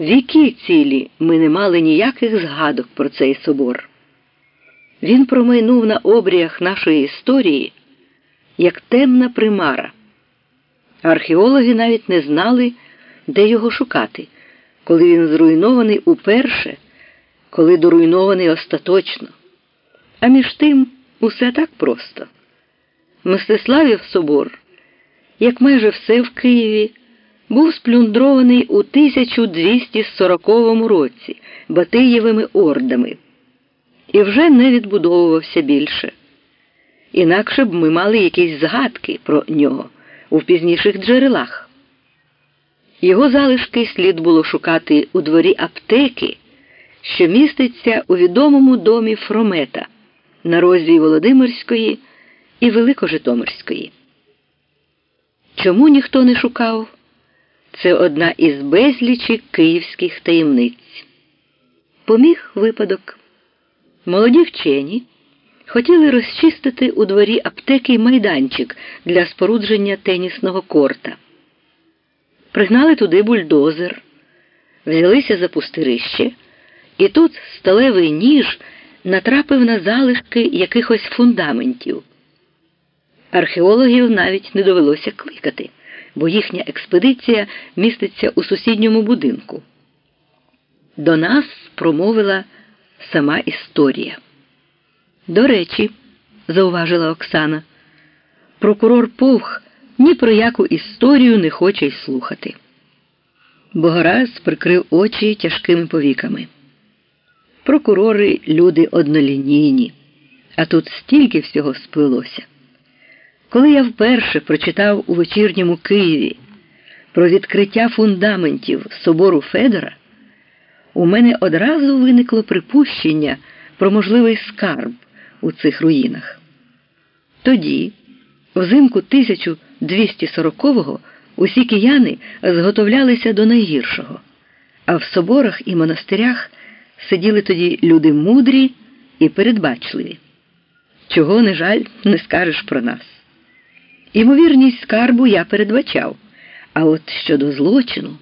Віки цілі ми не мали ніяких згадок про цей собор. Він промайнув на обріях нашої історії як темна примара. Археологи навіть не знали, де його шукати, коли він зруйнований уперше, коли доруйнований остаточно. А між тим усе так просто. Мстиславів собор, як майже все в Києві, був сплюндрований у 1240 році Батиєвими ордами і вже не відбудовувався більше. Інакше б ми мали якісь згадки про нього у пізніших джерелах. Його залишки слід було шукати у дворі аптеки, що міститься у відомому домі Фромета на розі Володимирської і Великожитомирської. Чому ніхто не шукав? Це одна із безлічі київських таємниць. Поміг випадок. Молоді вчені хотіли розчистити у дворі аптеки майданчик для спорудження тенісного корта. Пригнали туди бульдозер, взялися за пустирище, і тут сталевий ніж натрапив на залишки якихось фундаментів. Археологів навіть не довелося кликати, бо їхня експедиція міститься у сусідньому будинку. До нас промовила сама історія. До речі, зауважила Оксана, прокурор Повх ні про яку історію не хоче й слухати. Богораз прикрив очі тяжкими повіками. Прокурори люди однолінійні, а тут стільки всього сплилося. Коли я вперше прочитав у вечірньому Києві про відкриття фундаментів собору Федора, у мене одразу виникло припущення про можливий скарб у цих руїнах. Тоді, взимку 1240-го, усі кияни зготовлялися до найгіршого, а в соборах і монастирях сиділи тоді люди мудрі і передбачливі. Чого, не жаль, не скажеш про нас. Імовірність скарбу я передбачав, а от щодо злочину,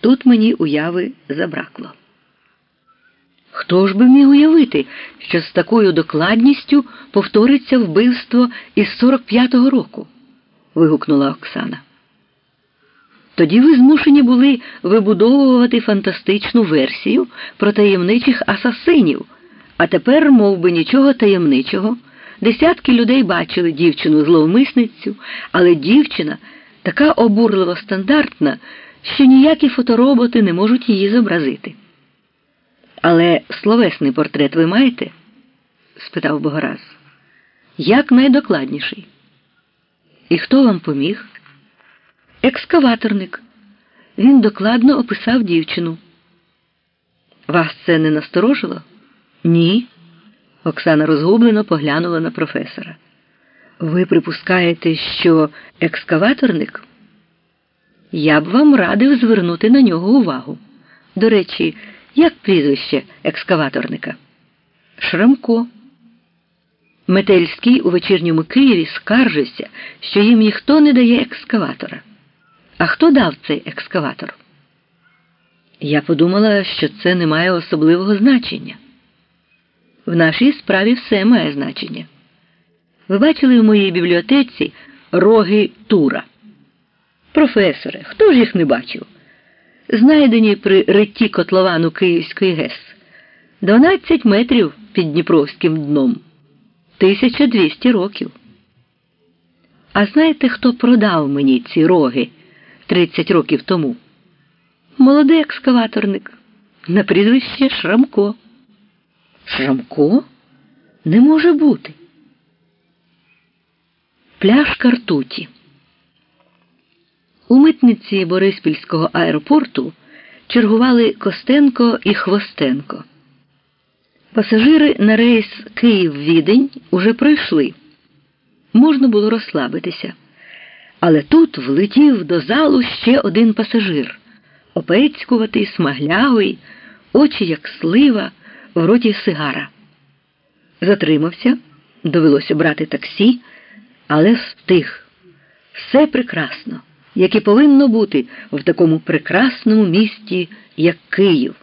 тут мені уяви забракло. Хто ж би міг уявити, що з такою докладністю повториться вбивство із 45-го року? вигукнула Оксана. Тоді ви змушені були вибудовувати фантастичну версію про таємничих асасинів, а тепер, мов би, нічого таємничого. Десятки людей бачили дівчину зловмисницю, але дівчина така обурливо стандартна, що ніякі фотороботи не можуть її зобразити. Але словесний портрет ви маєте? спитав Богораз. Як найдокладніший. І хто вам поміг? Екскаваторник. Він докладно описав дівчину. Вас це не насторожило? Ні. Оксана розгублено поглянула на професора. Ви припускаєте, що екскаваторник? Я б вам радив звернути на нього увагу. До речі, як прізвище екскаваторника? Шрамко. Метельський у вечірньому Києві скаржився, що їм ніхто не дає екскаватора. А хто дав цей екскаватор? Я подумала, що це не має особливого значення. В нашій справі все має значення. Ви бачили в моїй бібліотеці роги Тура. Професоре, хто ж їх не бачив? Знайдені при ритті котловану Київської ГЕС 12 метрів під Дніпровським дном, 1200 років. А знаєте, хто продав мені ці роги 30 років тому? Молодий екскаваторник на прізвище Шрамко. Шрамко? Не може бути. Пляшка ртуті. У митниці Бориспільського аеропорту чергували Костенко і Хвостенко. Пасажири на рейс Київ-Відень уже пройшли. Можна було розслабитися. Але тут влетів до залу ще один пасажир опецькуватий, смаглявий, очі як слива в роті сигара. Затримався, довелося брати таксі, але встиг. Все прекрасно, як і повинно бути в такому прекрасному місті як Київ.